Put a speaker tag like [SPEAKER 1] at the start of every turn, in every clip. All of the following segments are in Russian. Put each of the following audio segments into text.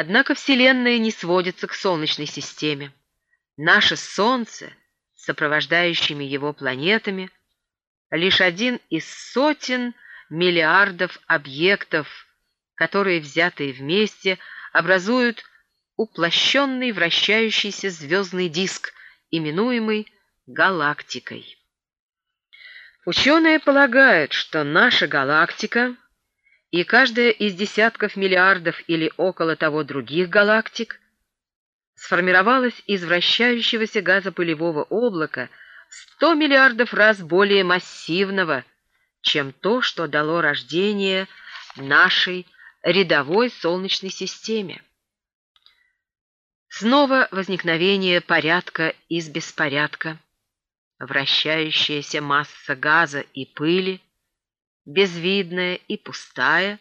[SPEAKER 1] Однако Вселенная не сводится к Солнечной системе. Наше Солнце с сопровождающими его планетами лишь один из сотен миллиардов объектов, которые, взятые вместе, образуют уплощенный вращающийся звездный диск, именуемый галактикой. Ученые полагают, что наша галактика и каждая из десятков миллиардов или около того других галактик сформировалась из вращающегося газопылевого облака 100 миллиардов раз более массивного, чем то, что дало рождение нашей рядовой Солнечной системе. Снова возникновение порядка из беспорядка, вращающаяся масса газа и пыли, безвидная и пустая,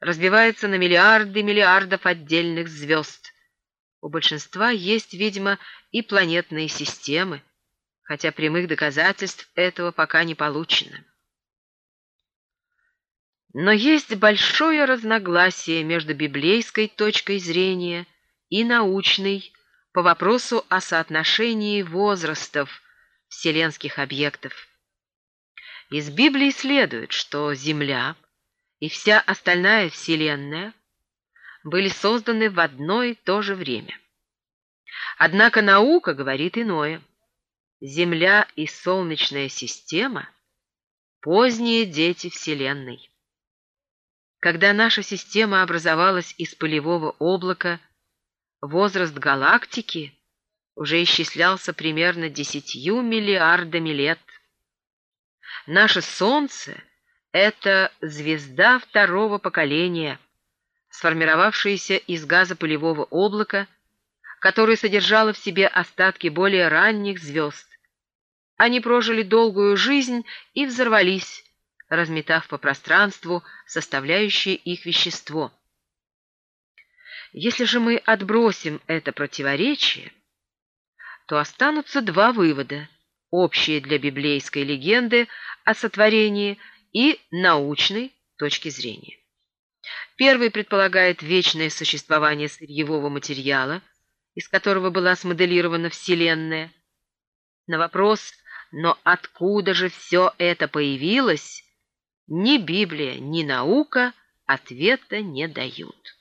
[SPEAKER 1] разбивается на миллиарды миллиардов отдельных звезд. У большинства есть, видимо, и планетные системы, хотя прямых доказательств этого пока не получено. Но есть большое разногласие между библейской точкой зрения и научной по вопросу о соотношении возрастов вселенских объектов. Из Библии следует, что Земля и вся остальная Вселенная были созданы в одно и то же время. Однако наука говорит иное. Земля и Солнечная система – поздние дети Вселенной. Когда наша система образовалась из пылевого облака, возраст галактики уже исчислялся примерно десятью миллиардами лет. Наше Солнце — это звезда второго поколения, сформировавшаяся из газа пылевого облака, которое содержало в себе остатки более ранних звезд. Они прожили долгую жизнь и взорвались, разметав по пространству составляющее их вещество. Если же мы отбросим это противоречие, то останутся два вывода, общие для библейской легенды о сотворении и научной точки зрения. Первый предполагает вечное существование сырьевого материала, из которого была смоделирована Вселенная. На вопрос «но откуда же все это появилось?» Ни Библия, ни наука ответа не дают.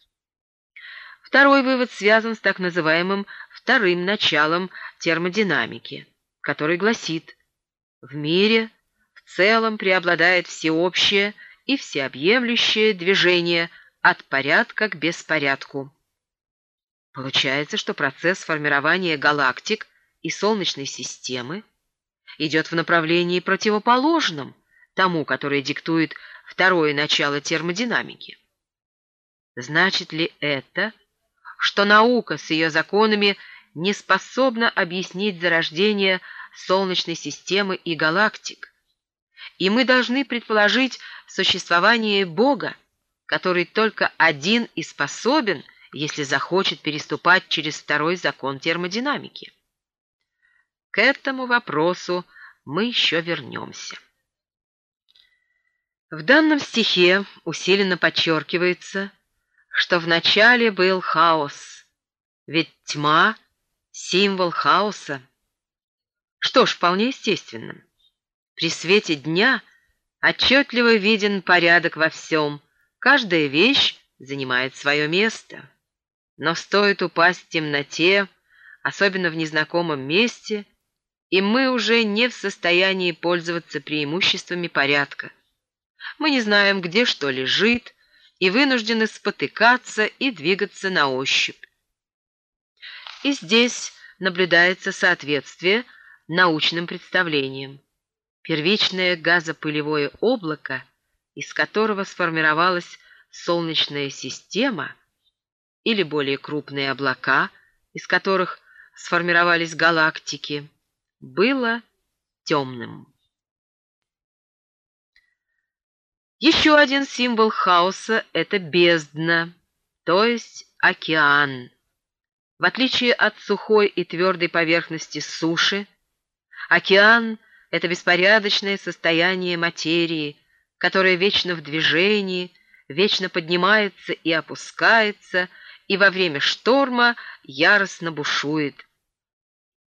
[SPEAKER 1] Второй вывод связан с так называемым вторым началом термодинамики, который гласит, в мире в целом преобладает всеобщее и всеобъемлющее движение от порядка к беспорядку. Получается, что процесс формирования галактик и Солнечной системы идет в направлении противоположном тому, которое диктует второе начало термодинамики. Значит ли это, что наука с ее законами не способна объяснить зарождение Солнечной системы и галактик? И мы должны предположить существование Бога, который только один и способен, если захочет переступать через второй закон термодинамики. К этому вопросу мы еще вернемся. В данном стихе усиленно подчеркивается, что вначале был хаос, ведь тьма — символ хаоса. Что ж, вполне естественно. При свете дня отчетливо виден порядок во всем, каждая вещь занимает свое место. Но стоит упасть в темноте, особенно в незнакомом месте, и мы уже не в состоянии пользоваться преимуществами порядка. Мы не знаем, где что лежит, и вынуждены спотыкаться и двигаться на ощупь. И здесь наблюдается соответствие научным представлениям. Первичное газопылевое облако, из которого сформировалась Солнечная система, или более крупные облака, из которых сформировались галактики, было темным. Еще один символ хаоса — это бездна, то есть океан. В отличие от сухой и твердой поверхности суши, океан — это беспорядочное состояние материи, которое вечно в движении, вечно поднимается и опускается, и во время шторма яростно бушует.